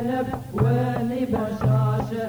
للذهب ولبشاشه